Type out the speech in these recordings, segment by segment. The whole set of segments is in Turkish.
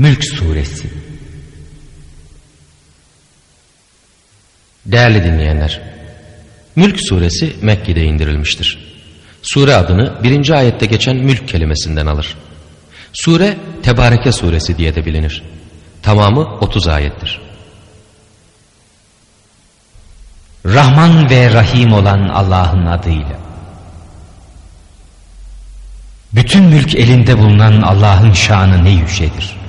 Mülk Suresi Değerli dinleyenler, Mülk Suresi Mekke'de indirilmiştir. Sure adını birinci ayette geçen mülk kelimesinden alır. Sure Tebareke Suresi diye de bilinir. Tamamı 30 ayettir. Rahman ve Rahim olan Allah'ın adıyla. Bütün mülk elinde bulunan Allah'ın şanı ne yücedir.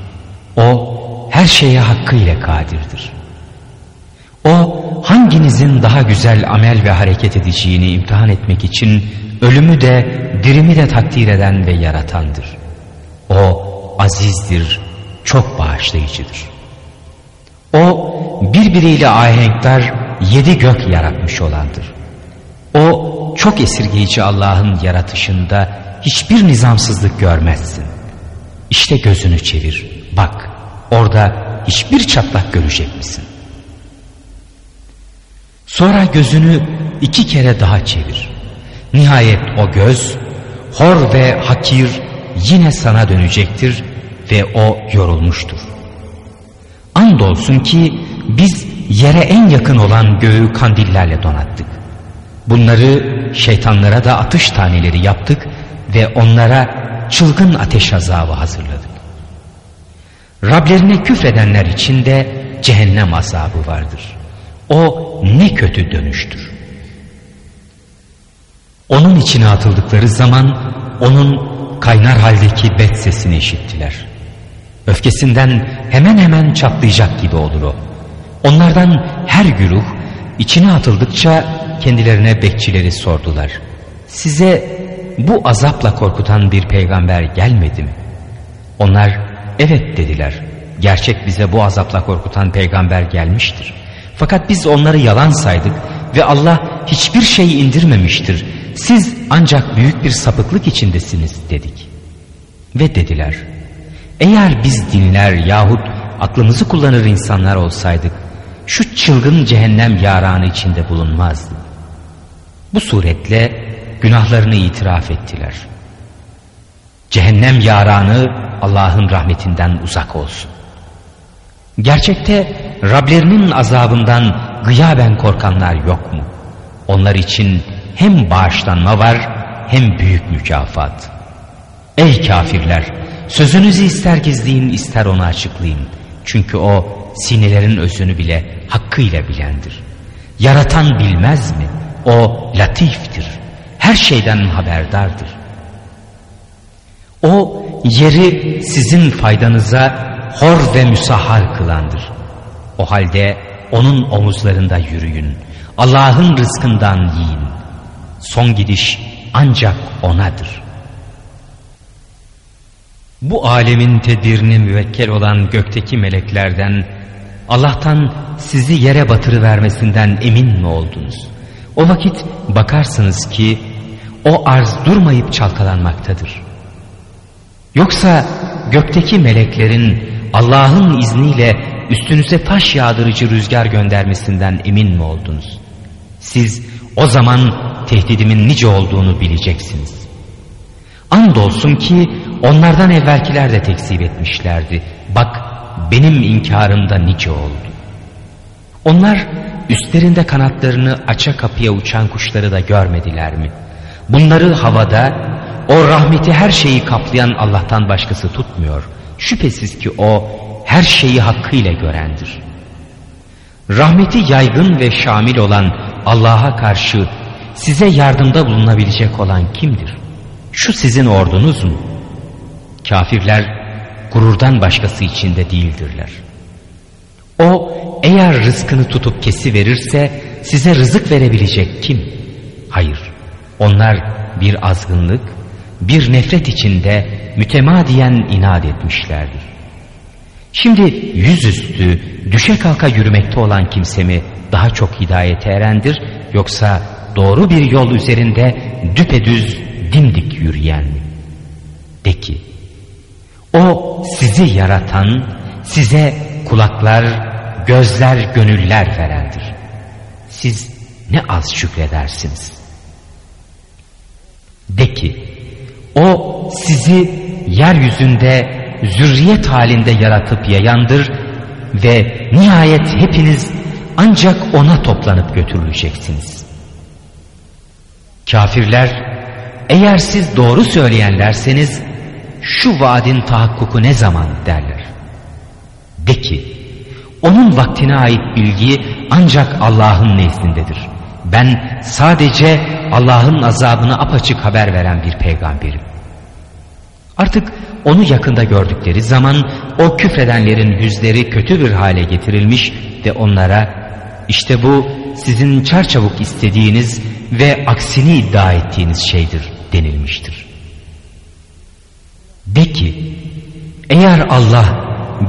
O her şeye hakkıyla kadirdir. O hanginizin daha güzel amel ve hareket edeceğini imtihan etmek için ölümü de dirimi de takdir eden ve yaratandır. O azizdir, çok bağışlayıcıdır. O birbiriyle ahenkler yedi gök yaratmış olandır. O çok esirgeyici Allah'ın yaratışında hiçbir nizamsızlık görmezsin. İşte gözünü çevir, bak orada hiçbir çatlak görecek misin? Sonra gözünü iki kere daha çevir. Nihayet o göz hor ve hakir yine sana dönecektir ve o yorulmuştur. Andolsun ki biz yere en yakın olan göğü kandillerle donattık. Bunları şeytanlara da atış taneleri yaptık ve onlara çılgın ateş azabı hazırladık. Rablerine küfredenler için de cehennem azabı vardır. O ne kötü dönüştür. Onun içine atıldıkları zaman onun kaynar haldeki bet sesini işittiler. Öfkesinden hemen hemen çatlayacak gibi olur o. Onlardan her güruh içine atıldıkça kendilerine bekçileri sordular. Size bu azapla korkutan bir peygamber gelmedi mi? Onlar evet dediler. Gerçek bize bu azapla korkutan peygamber gelmiştir. Fakat biz onları yalan saydık ve Allah hiçbir şey indirmemiştir. Siz ancak büyük bir sapıklık içindesiniz dedik. Ve dediler eğer biz dinler yahut aklımızı kullanır insanlar olsaydık şu çılgın cehennem yaranı içinde bulunmazdı. Bu suretle günahlarını itiraf ettiler. Cehennem yaranı Allah'ın rahmetinden uzak olsun. Gerçekte Rablerinin azabından gıyaben korkanlar yok mu? Onlar için hem bağışlanma var hem büyük mükafat. Ey kafirler! Sözünüzü ister gizleyin ister onu açıklayın. Çünkü o sinelerin özünü bile hakkıyla bilendir. Yaratan bilmez mi? O latiftir. Her şeyden haberdardır. O yeri sizin faydanıza hor ve müsahhar kılandır. O halde onun omuzlarında yürüyün. Allah'ın rızkından yiyin. Son gidiş ancak O'nadır. Bu alemin tedbirine müvekkel olan gökteki meleklerden Allah'tan sizi yere batırıvermesinden emin mi oldunuz? O vakit bakarsınız ki o arz durmayıp çalkalanmaktadır. Yoksa gökteki meleklerin Allah'ın izniyle üstünüze taş yağdırıcı rüzgar göndermesinden emin mi oldunuz? Siz o zaman tehdidimin nice olduğunu bileceksiniz. Andolsun ki onlardan evvelkiler de tekzip etmişlerdi. Bak benim inkarımda nice oldu. Onlar üstlerinde kanatlarını aça kapıya uçan kuşları da görmediler mi? Bunları havada o rahmeti her şeyi kaplayan Allah'tan başkası tutmuyor. Şüphesiz ki o her şeyi hakkıyla görendir. Rahmeti yaygın ve şamil olan Allah'a karşı size yardımda bulunabilecek olan kimdir? Şu sizin ordunuz mu? Kafirler gururdan başkası içinde değildirler. O eğer rızkını tutup kesi verirse size rızık verebilecek kim? Hayır. Onlar bir azgınlık, bir nefret içinde mütemadiyen inat etmişlerdir. Şimdi yüzüstü düşe kalka yürümekte olan kimse mi daha çok hidayete erendir yoksa doğru bir yol üzerinde düpedüz dimdik yürüyen mi? De ki o sizi yaratan size kulaklar, gözler, gönüller verendir. Siz ne az şükredersiniz. De ki o sizi yeryüzünde zürriyet halinde yaratıp yayandır ve nihayet hepiniz ancak ona toplanıp götürüleceksiniz. Kafirler eğer siz doğru söyleyenlerseniz şu vaadin tahakkuku ne zaman derler. De ki onun vaktine ait bilgi ancak Allah'ın nezdindedir. Ben sadece Allah'ın azabını apaçık haber veren bir peygamberim. Artık onu yakında gördükleri zaman o küfredenlerin yüzleri kötü bir hale getirilmiş ve onlara işte bu sizin çarçabuk istediğiniz ve aksini iddia ettiğiniz şeydir denilmiştir. De ki eğer Allah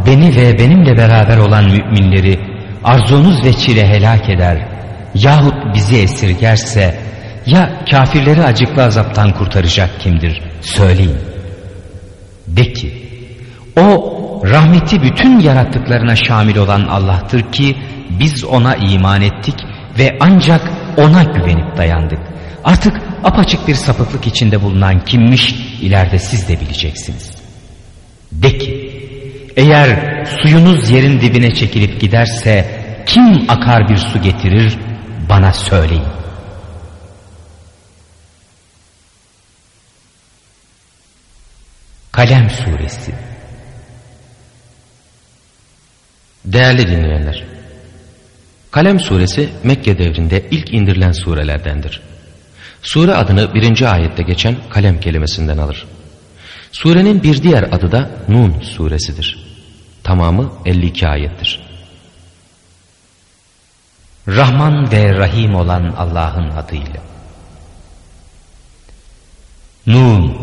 beni ve benimle beraber olan müminleri arzunuz ve çile helak eder yahut bizi esirgerse ya kafirleri acıklı azaptan kurtaracak kimdir söyleyin. De ki o rahmeti bütün yarattıklarına şamil olan Allah'tır ki biz ona iman ettik ve ancak ona güvenip dayandık. Artık apaçık bir sapıklık içinde bulunan kimmiş ileride siz de bileceksiniz. De ki eğer suyunuz yerin dibine çekilip giderse kim akar bir su getirir bana söyleyin. Kalem Suresi Değerli dinleyenler, Kalem Suresi Mekke devrinde ilk indirilen surelerdendir. Sure adını birinci ayette geçen kalem kelimesinden alır. Surenin bir diğer adı da Nun suresidir. Tamamı 52 ayettir. Rahman ve Rahim olan Allah'ın adıyla. Nun,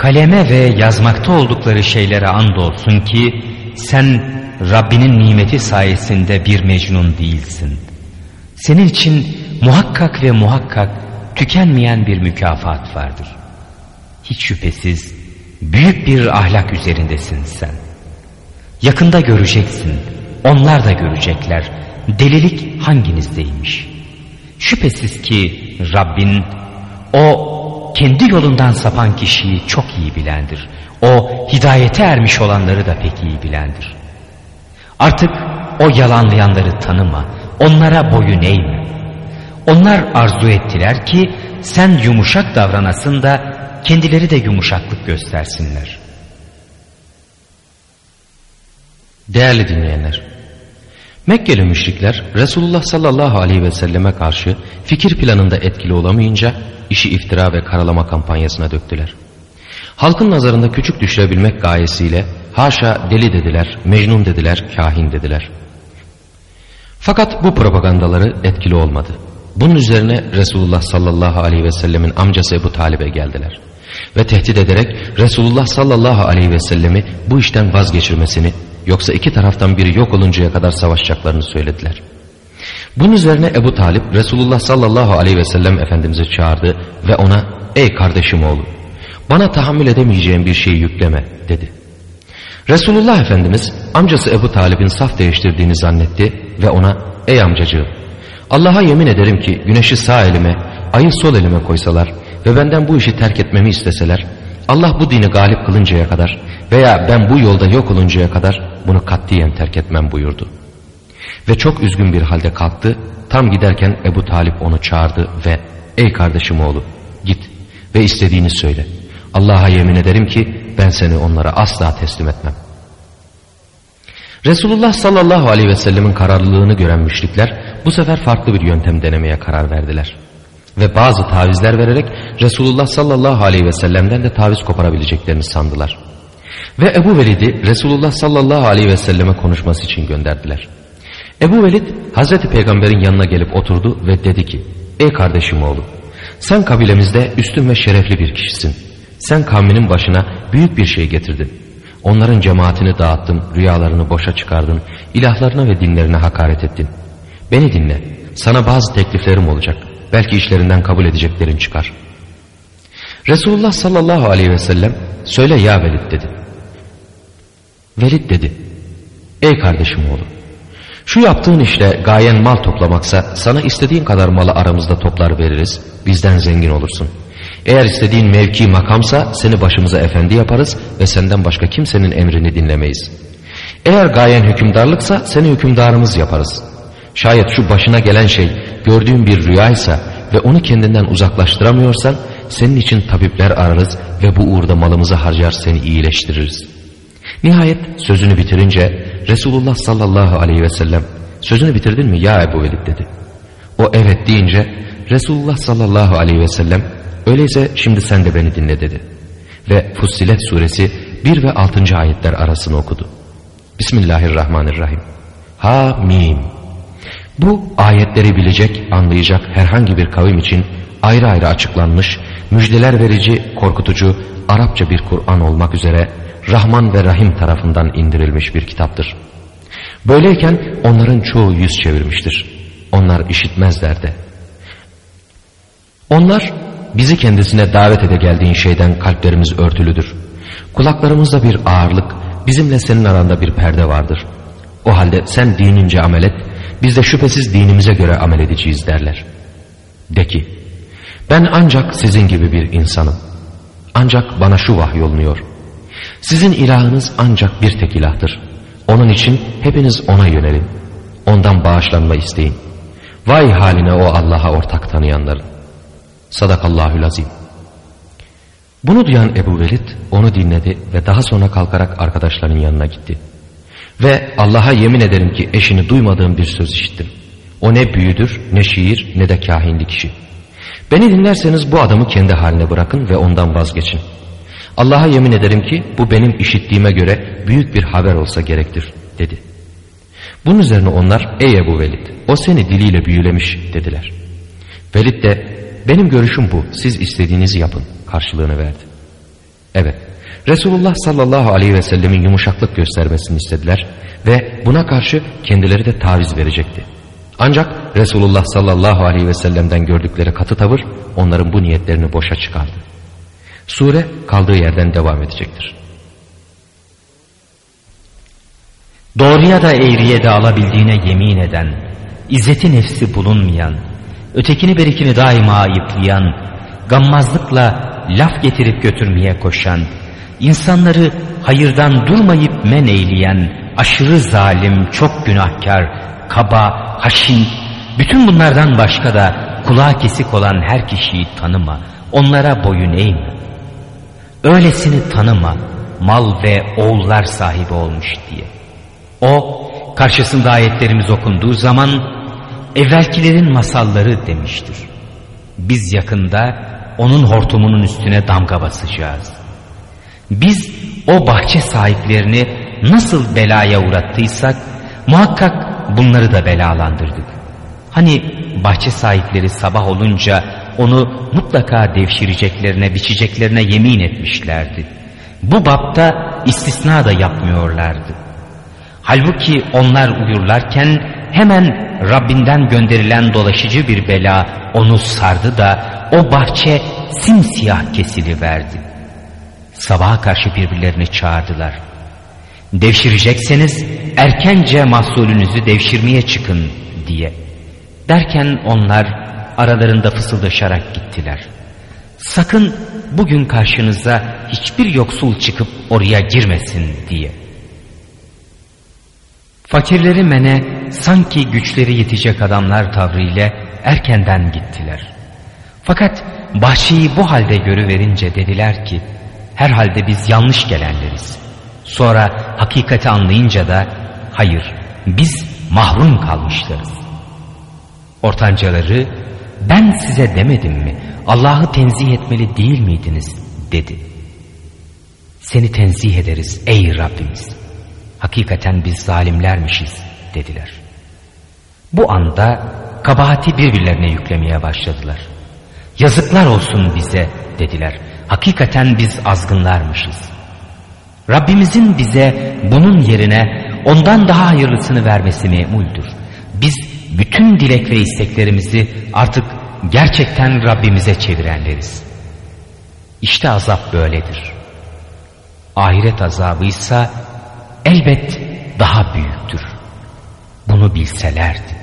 kaleme ve yazmakta oldukları şeylere andolsun ki sen Rabbinin nimeti sayesinde bir mecnun değilsin. Senin için muhakkak ve muhakkak tükenmeyen bir mükafat vardır. Hiç şüphesiz büyük bir ahlak üzerindesin sen. Yakında göreceksin, onlar da görecekler. Delilik hanginizdeymiş? Şüphesiz ki Rabbin o kendi yolundan sapan kişiyi çok iyi bilendir. O hidayete ermiş olanları da pek iyi bilendir. Artık o yalanlayanları tanıma, onlara boyun eğme. Onlar arzu ettiler ki sen yumuşak davranasın da kendileri de yumuşaklık göstersinler. Değerli dinleyenler, Mekkeli müşrikler Resulullah sallallahu aleyhi ve selleme karşı fikir planında etkili olamayınca işi iftira ve karalama kampanyasına döktüler. Halkın nazarında küçük düşürebilmek gayesiyle haşa deli dediler, mecnun dediler, kahin dediler. Fakat bu propagandaları etkili olmadı. Bunun üzerine Resulullah sallallahu aleyhi ve sellemin amcası Ebu Talib'e geldiler. Ve tehdit ederek Resulullah sallallahu aleyhi ve sellemi bu işten vazgeçirmesini yoksa iki taraftan biri yok oluncaya kadar savaşacaklarını söylediler. Bunun üzerine Ebu Talip Resulullah sallallahu aleyhi ve sellem Efendimiz'i çağırdı ve ona ''Ey kardeşim oğlu bana tahammül edemeyeceğim bir şeyi yükleme'' dedi. Resulullah Efendimiz amcası Ebu Talib'in saf değiştirdiğini zannetti ve ona ''Ey amcacığım Allah'a yemin ederim ki güneşi sağ elime, ayı sol elime koysalar ve benden bu işi terk etmemi isteseler Allah bu dini galip kılıncaya kadar veya ben bu yolda yok oluncaya kadar bunu katliyen terk etmem buyurdu. Ve çok üzgün bir halde kalktı. Tam giderken Ebu Talip onu çağırdı ve ''Ey kardeşim oğlu git ve istediğini söyle. Allah'a yemin ederim ki ben seni onlara asla teslim etmem.'' Resulullah sallallahu aleyhi ve sellemin kararlılığını gören müşrikler bu sefer farklı bir yöntem denemeye karar verdiler. Ve bazı tavizler vererek Resulullah sallallahu aleyhi ve sellem'den de taviz koparabileceklerini sandılar. Ve Ebu Velid'i Resulullah sallallahu aleyhi ve selleme konuşması için gönderdiler. Ebu Velid Hazreti Peygamber'in yanına gelip oturdu ve dedi ki Ey kardeşim oğlu sen kabilemizde üstün ve şerefli bir kişisin. Sen kavminin başına büyük bir şey getirdin. Onların cemaatini dağıttın, rüyalarını boşa çıkardın, ilahlarına ve dinlerine hakaret ettin. Beni dinle, sana bazı tekliflerim olacak. Belki işlerinden kabul edeceklerin çıkar. Resulullah sallallahu aleyhi ve sellem söyle ya Velid dedi. Velid dedi. Ey kardeşim oğlu. Şu yaptığın işte gayen mal toplamaksa sana istediğin kadar malı aramızda toplar veririz. Bizden zengin olursun. Eğer istediğin mevki makamsa seni başımıza efendi yaparız ve senden başka kimsenin emrini dinlemeyiz. Eğer gayen hükümdarlıksa seni hükümdarımız yaparız. Şayet şu başına gelen şey gördüğün bir rüyaysa ve onu kendinden uzaklaştıramıyorsan senin için tabipler ararız ve bu uğurda malımızı harcar seni iyileştiririz. Nihayet sözünü bitirince Resulullah sallallahu aleyhi ve sellem sözünü bitirdin mi ya Ebu Velid dedi. O evet deyince Resulullah sallallahu aleyhi ve sellem öyleyse şimdi sen de beni dinle dedi. Ve Fussilet suresi 1 ve 6. ayetler arasını okudu. Bismillahirrahmanirrahim. Ha mim. Bu ayetleri bilecek, anlayacak herhangi bir kavim için ayrı ayrı açıklanmış, müjdeler verici, korkutucu, Arapça bir Kur'an olmak üzere Rahman ve Rahim tarafından indirilmiş bir kitaptır. Böyleyken onların çoğu yüz çevirmiştir. Onlar işitmezler de. Onlar bizi kendisine davet ede geldiğin şeyden kalplerimiz örtülüdür. Kulaklarımızda bir ağırlık, bizimle senin aranda bir perde vardır. O halde sen dinince amel et, biz de şüphesiz dinimize göre amel edeceğiz derler. De ki, ben ancak sizin gibi bir insanım. Ancak bana şu vahyolunuyor. Sizin ilahınız ancak bir tek ilahtır. Onun için hepiniz ona yönelin. Ondan bağışlanma isteyin. Vay haline o Allah'a ortak tanıyanların. Sadakallahül azim. Bunu duyan Ebu Velid onu dinledi ve daha sonra kalkarak arkadaşların yanına gitti. Ve Allah'a yemin ederim ki eşini duymadığım bir söz işittim. O ne büyüdür, ne şiir, ne de kahinli kişi. Beni dinlerseniz bu adamı kendi haline bırakın ve ondan vazgeçin. Allah'a yemin ederim ki bu benim işittiğime göre büyük bir haber olsa gerektir dedi. Bunun üzerine onlar ey Ebu Velid o seni diliyle büyülemiş dediler. Velid de benim görüşüm bu siz istediğinizi yapın karşılığını verdi. Evet Resulullah sallallahu aleyhi ve sellemin yumuşaklık göstermesini istediler ve buna karşı kendileri de taviz verecekti. Ancak Resulullah sallallahu aleyhi ve sellem'den gördükleri katı tavır onların bu niyetlerini boşa çıkardı. Sure kaldığı yerden devam edecektir. Doğruya da eğriye de alabildiğine yemin eden, izzeti nefsi bulunmayan, ötekini berikini daima ayıplayan, gammazlıkla laf getirip götürmeye koşan, insanları hayırdan durmayıp men eyleyen, aşırı zalim, çok günahkar, kaba, haşin, bütün bunlardan başka da kulağı kesik olan her kişiyi tanıma, onlara boyun eğme. Öylesini tanıma, mal ve oğullar sahibi olmuş diye. O, karşısında ayetlerimiz okunduğu zaman, evvelkilerin masalları demiştir. Biz yakında onun hortumunun üstüne damga basacağız. Biz o bahçe sahiplerini nasıl belaya uğrattıysak, muhakkak bunları da belalandırdık. Hani bahçe sahipleri sabah olunca onu mutlaka devşireceklerine, biçeceklerine yemin etmişlerdi. Bu bapta istisna da yapmıyorlardı. Halbuki onlar uyurlarken hemen Rabbinden gönderilen dolaşıcı bir bela onu sardı da o bahçe simsiyah kesiliverdi. Sabaha karşı birbirlerini çağırdılar. Devşirecekseniz erkence mahsulünüzü devşirmeye çıkın diye. Derken onlar aralarında fısıldaşarak gittiler. Sakın bugün karşınıza hiçbir yoksul çıkıp oraya girmesin diye. Fakirleri mene sanki güçleri yetecek adamlar tavrıyla erkenden gittiler. Fakat bahçeyi bu halde görüverince dediler ki herhalde biz yanlış gelenleriz. Sonra hakikati anlayınca da hayır biz mahrum kalmışlarız. Ortancaları ben size demedim mi Allah'ı tenzih etmeli değil miydiniz dedi. Seni tenzih ederiz ey Rabbimiz. Hakikaten biz zalimlermişiz dediler. Bu anda kabahati birbirlerine yüklemeye başladılar. Yazıklar olsun bize dediler. Hakikaten biz azgınlarmışız. Rabbimizin bize bunun yerine ondan daha hayırlısını vermesi memuldür. Biz bütün dilek ve isteklerimizi artık gerçekten Rabbimize çevirenleriz. İşte azap böyledir. Ahiret azabıysa elbet daha büyüktür. Bunu bilselerdi.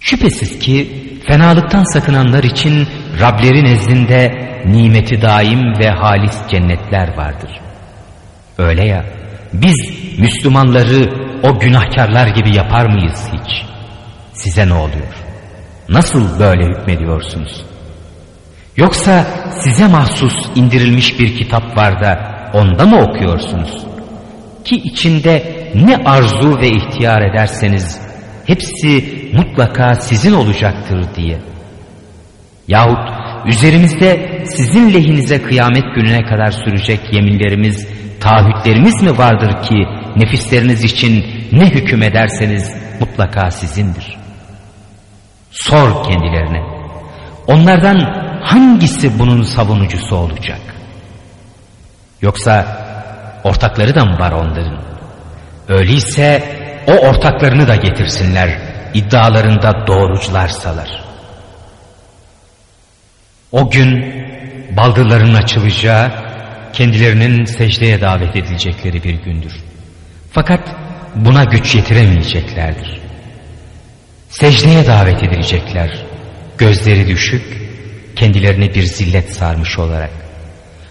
Şüphesiz ki fenalıktan sakınanlar için Rableri nezdinde nimeti daim ve halis cennetler vardır. Öyle ya biz Müslümanları o günahkarlar gibi yapar mıyız hiç? Size ne oluyor? Nasıl böyle hükmediyorsunuz? Yoksa size mahsus indirilmiş bir kitap var da onda mı okuyorsunuz? Ki içinde ne arzu ve ihtiyar ederseniz hepsi mutlaka sizin olacaktır diye. Yahut üzerimizde sizin lehinize kıyamet gününe kadar sürecek yeminlerimiz, taahhütlerimiz mi vardır ki nefisleriniz için ne hüküm ederseniz mutlaka sizindir. Sor kendilerine. Onlardan hangisi bunun savunucusu olacak? Yoksa ortakları da mı var onların? Öyleyse o ortaklarını da getirsinler iddialarında doğrucularsalar. O gün baldırların açılacağı, kendilerinin secdeye davet edilecekleri bir gündür. Fakat buna güç yetiremeyeceklerdir. Secdeye davet edilecekler, gözleri düşük, kendilerini bir zillet sarmış olarak.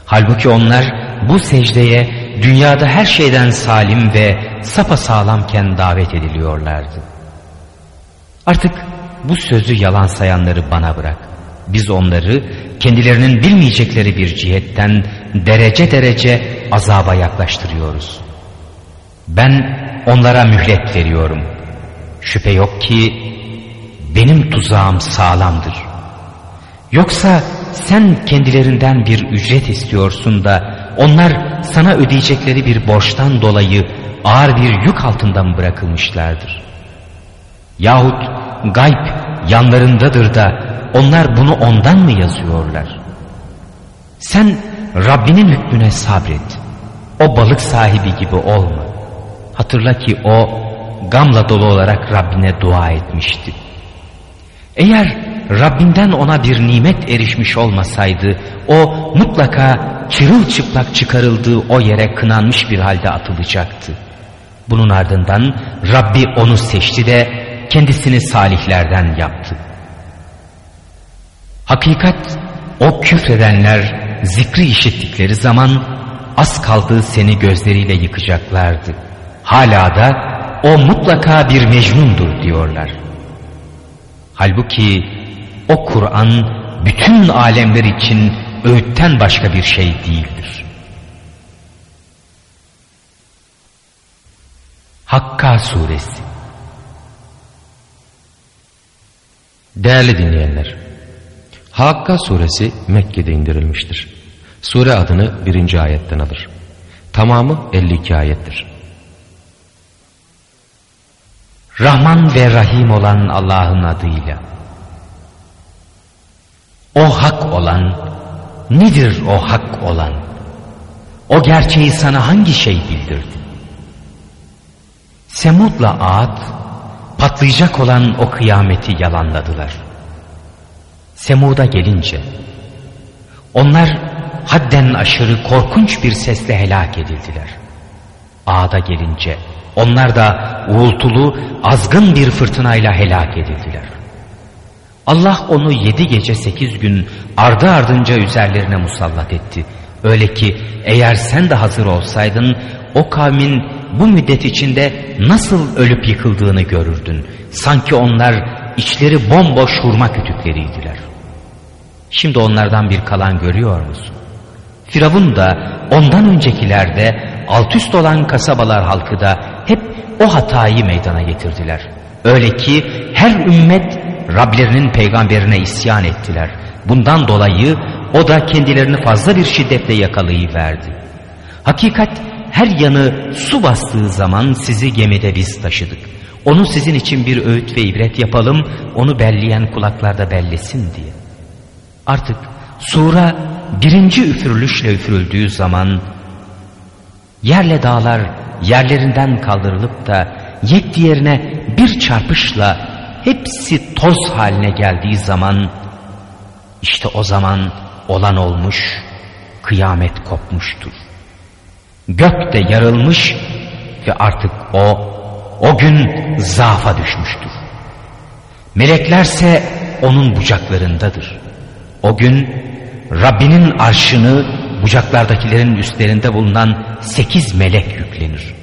Halbuki onlar bu secdeye dünyada her şeyden salim ve sapasağlamken davet ediliyorlardı. Artık bu sözü yalan sayanları bana bırak. Biz onları kendilerinin bilmeyecekleri bir cihetten derece derece azaba yaklaştırıyoruz. Ben onlara mühlet veriyorum. Şüphe yok ki benim tuzağım sağlamdır. Yoksa sen kendilerinden bir ücret istiyorsun da onlar sana ödeyecekleri bir borçtan dolayı ağır bir yük altında mı bırakılmışlardır? Yahut gayb yanlarındadır da onlar bunu ondan mı yazıyorlar? Sen Rabbinin hükmüne sabret. O balık sahibi gibi olma. Hatırla ki o gamla dolu olarak Rabbine dua etmişti. Eğer Rabbinden ona bir nimet erişmiş olmasaydı o mutlaka çırılçıplak çıkarıldığı o yere kınanmış bir halde atılacaktı. Bunun ardından Rabbi onu seçti de kendisini salihlerden yaptı. Hakikat o küfredenler zikri işittikleri zaman az kaldığı seni gözleriyle yıkacaklardı. Hala da o mutlaka bir mecnundur diyorlar. Halbuki o Kur'an bütün alemler için öğütten başka bir şey değildir. Hakka Suresi Değerli dinleyenler, Hakka suresi Mekke'de indirilmiştir. Sure adını birinci ayetten alır. Tamamı 52 ayettir. Rahman ve Rahim olan Allah'ın adıyla. O hak olan, nedir o hak olan? O gerçeği sana hangi şey bildirdi? Semud'la Ad, patlayacak olan o kıyameti yalanladılar. Semud'a gelince, onlar hadden aşırı korkunç bir sesle helak edildiler. Ad'a gelince, onlar da uğultulu, azgın bir fırtınayla helak edildiler. Allah onu yedi gece sekiz gün ardı ardınca üzerlerine musallat etti. Öyle ki eğer sen de hazır olsaydın o kavmin bu müddet içinde nasıl ölüp yıkıldığını görürdün. Sanki onlar içleri bomboş hurma kütükleriydiler. Şimdi onlardan bir kalan görüyor musun? Firavun da ondan öncekilerde alt üst olan kasabalar halkı da hep o hatayı meydana getirdiler. Öyle ki her ümmet Rablerinin peygamberine isyan ettiler. Bundan dolayı o da kendilerini fazla bir şiddetle yakalayıverdi. Hakikat her yanı su bastığı zaman sizi gemide biz taşıdık. Onu sizin için bir öğüt ve ibret yapalım, onu belleyen kulaklarda bellesin diye. Artık sura birinci üfürülüşle üfürüldüğü zaman yerle dağlar yerlerinden kaldırılıp da yek diğerine bir çarpışla hepsi toz haline geldiği zaman işte o zaman olan olmuş, kıyamet kopmuştur. Gök de yarılmış ve artık o, o gün zaafa düşmüştür. Meleklerse onun bucaklarındadır. O gün Rabbinin arşını bucaklardakilerin üstlerinde bulunan sekiz melek yüklenir.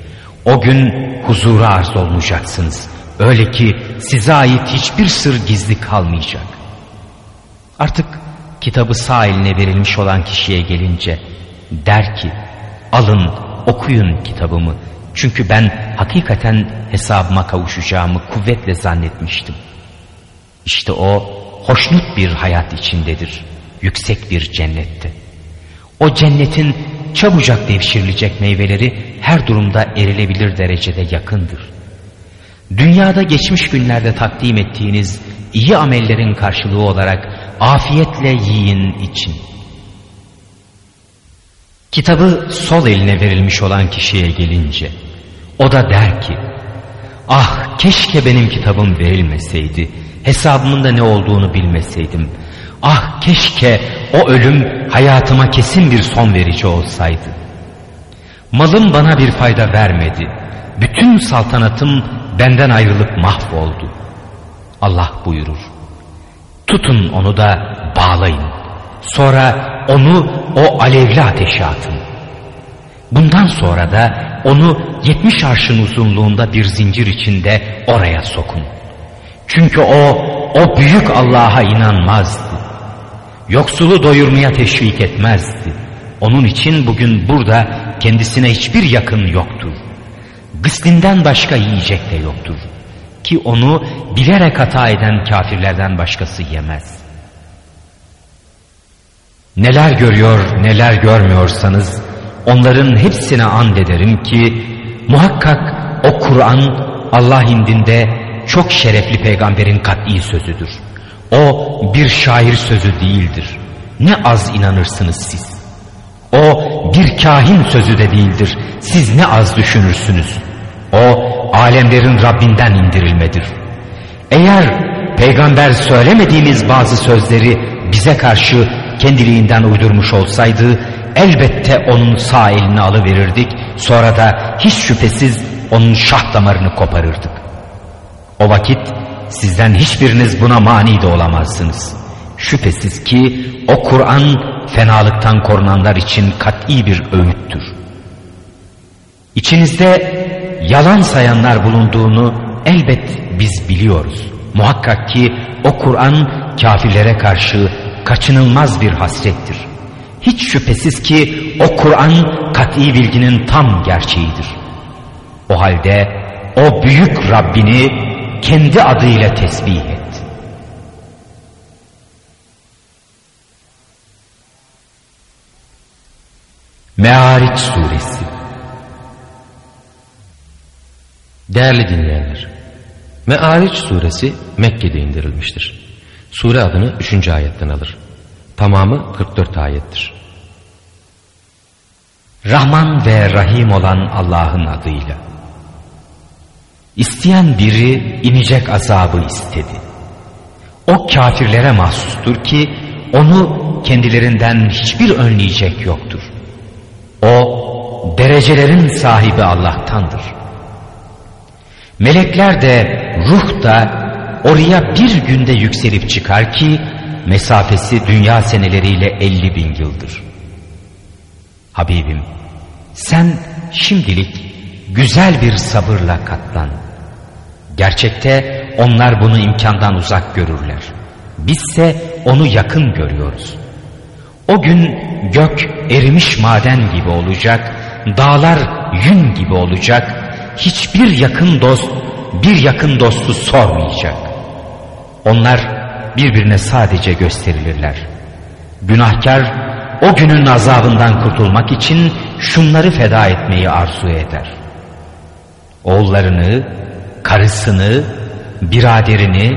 O gün huzura arz olmayacaksınız. Öyle ki size ait hiçbir sır gizli kalmayacak. Artık kitabı sağ eline verilmiş olan kişiye gelince der ki alın okuyun kitabımı. Çünkü ben hakikaten hesabıma kavuşacağımı kuvvetle zannetmiştim. İşte o hoşnut bir hayat içindedir. Yüksek bir cennette. O cennetin çabucak devşirilecek meyveleri her durumda erilebilir derecede yakındır. Dünyada geçmiş günlerde takdim ettiğiniz iyi amellerin karşılığı olarak afiyetle yiyin için. Kitabı sol eline verilmiş olan kişiye gelince o da der ki ah keşke benim kitabım verilmeseydi hesabımın da ne olduğunu bilmeseydim. Ah keşke o ölüm hayatıma kesin bir son verici olsaydı. Malım bana bir fayda vermedi. Bütün saltanatım benden ayrılıp mahvoldu. Allah buyurur. Tutun onu da bağlayın. Sonra onu o alevli ateşe atın. Bundan sonra da onu yetmiş arşın uzunluğunda bir zincir içinde oraya sokun çünkü o, o büyük Allah'a inanmazdı. Yoksulu doyurmaya teşvik etmezdi. Onun için bugün burada kendisine hiçbir yakın yoktur. Gıslinden başka yiyecek de yoktur. Ki onu bilerek hata eden kafirlerden başkası yemez. Neler görüyor neler görmüyorsanız onların hepsine and ederim ki muhakkak o Kur'an Allah indinde çok şerefli peygamberin kat'i sözüdür. O bir şair sözü değildir. Ne az inanırsınız siz. O bir kahin sözü de değildir. Siz ne az düşünürsünüz. O alemlerin Rabbinden indirilmedir. Eğer peygamber söylemediğimiz bazı sözleri bize karşı kendiliğinden uydurmuş olsaydı elbette onun sağ elini alıverirdik sonra da hiç şüphesiz onun şah damarını koparırdık. O vakit sizden hiçbiriniz buna mani de olamazsınız. Şüphesiz ki o Kur'an fenalıktan korunanlar için kat'i bir öğüttür. İçinizde yalan sayanlar bulunduğunu elbet biz biliyoruz. Muhakkak ki o Kur'an kafirlere karşı kaçınılmaz bir hasrettir. Hiç şüphesiz ki o Kur'an kat'i bilginin tam gerçeğidir. O halde o büyük Rabbini kendi adıyla tesbih et. Me'ariç Suresi Değerli dinleyenler, Me'ariç Suresi Mekke'de indirilmiştir. Sure adını 3. ayetten alır. Tamamı 44 ayettir. Rahman ve Rahim olan Allah'ın adıyla. İsteyen biri inecek azabı istedi. O kafirlere mahsustur ki onu kendilerinden hiçbir önleyecek yoktur. O derecelerin sahibi Allah'tandır. Melekler de ruh da oraya bir günde yükselip çıkar ki mesafesi dünya seneleriyle elli bin yıldır. Habibim sen şimdilik güzel bir sabırla katlan. Gerçekte onlar bunu imkandan uzak görürler. Bizse onu yakın görüyoruz. O gün gök erimiş maden gibi olacak, dağlar yün gibi olacak, hiçbir yakın dost bir yakın dostu sormayacak. Onlar birbirine sadece gösterilirler. Günahkar o günün azabından kurtulmak için şunları feda etmeyi arzu eder. Oğullarını, karısını, biraderini,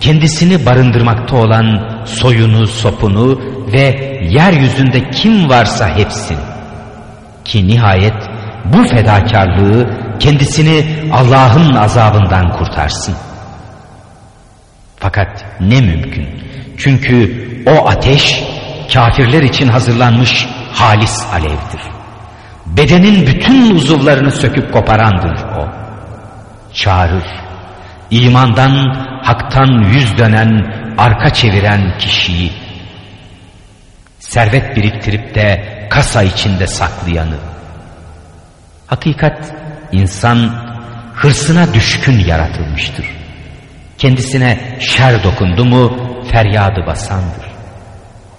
kendisini barındırmakta olan soyunu, sopunu ve yeryüzünde kim varsa hepsini. Ki nihayet bu fedakarlığı kendisini Allah'ın azabından kurtarsın. Fakat ne mümkün. Çünkü o ateş kafirler için hazırlanmış halis alevdir. Bedenin bütün uzuvlarını söküp koparandır o. Çağırır. İmandan, haktan yüz dönen, arka çeviren kişiyi servet biriktirip de kasa içinde saklayanı. Hakikat insan hırsına düşkün yaratılmıştır. Kendisine şer dokundu mu feryadı basandır.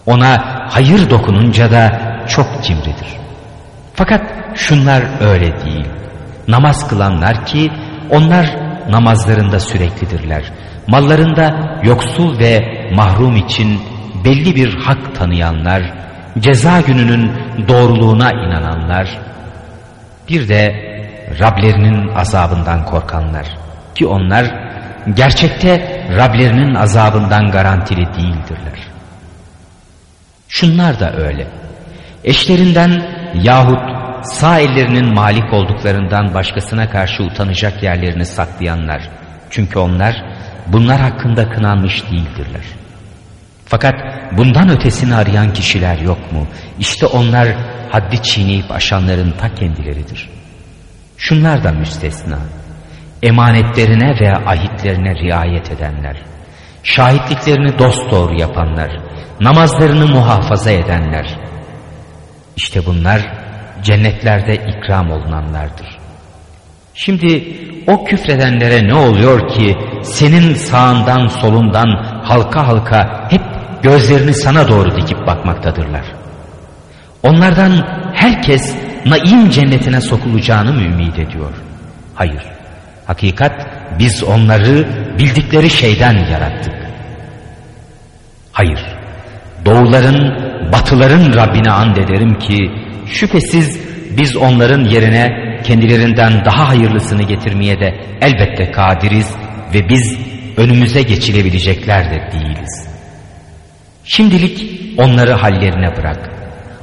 Ona hayır dokununca da çok cimridir. Fakat şunlar öyle değil. Namaz kılanlar ki onlar namazlarında süreklidirler. Mallarında yoksul ve mahrum için belli bir hak tanıyanlar, ceza gününün doğruluğuna inananlar, bir de Rablerinin azabından korkanlar ki onlar gerçekte Rablerinin azabından garantili değildirler. Şunlar da öyle. Eşlerinden yahut sağ ellerinin malik olduklarından başkasına karşı utanacak yerlerini saklayanlar. Çünkü onlar bunlar hakkında kınanmış değildirler. Fakat bundan ötesini arayan kişiler yok mu? İşte onlar haddi çiğneyip aşanların ta kendileridir. Şunlar da müstesna. Emanetlerine ve ahitlerine riayet edenler, şahitliklerini dosdoğru yapanlar, namazlarını muhafaza edenler. İşte bunlar cennetlerde ikram olunanlardır. Şimdi o küfredenlere ne oluyor ki senin sağından solundan halka halka hep gözlerini sana doğru dikip bakmaktadırlar. Onlardan herkes naim cennetine sokulacağını mı ümit ediyor? Hayır. Hakikat biz onları bildikleri şeyden yarattık. Hayır. Doğuların, batıların Rabbine and ederim ki şüphesiz biz onların yerine kendilerinden daha hayırlısını getirmeye de elbette kadiriz ve biz önümüze geçilebilecekler de değiliz. Şimdilik onları hallerine bırak.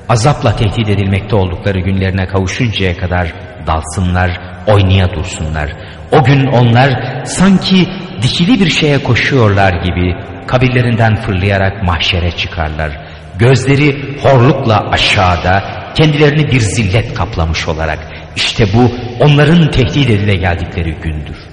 Azapla tehdit edilmekte oldukları günlerine kavuşuncaya kadar dalsınlar, oynaya dursunlar. O gün onlar sanki dikili bir şeye koşuyorlar gibi kabirlerinden fırlayarak mahşere çıkarlar. Gözleri horlukla aşağıda kendilerini bir zillet kaplamış olarak işte bu onların tehdit edile geldikleri gündür.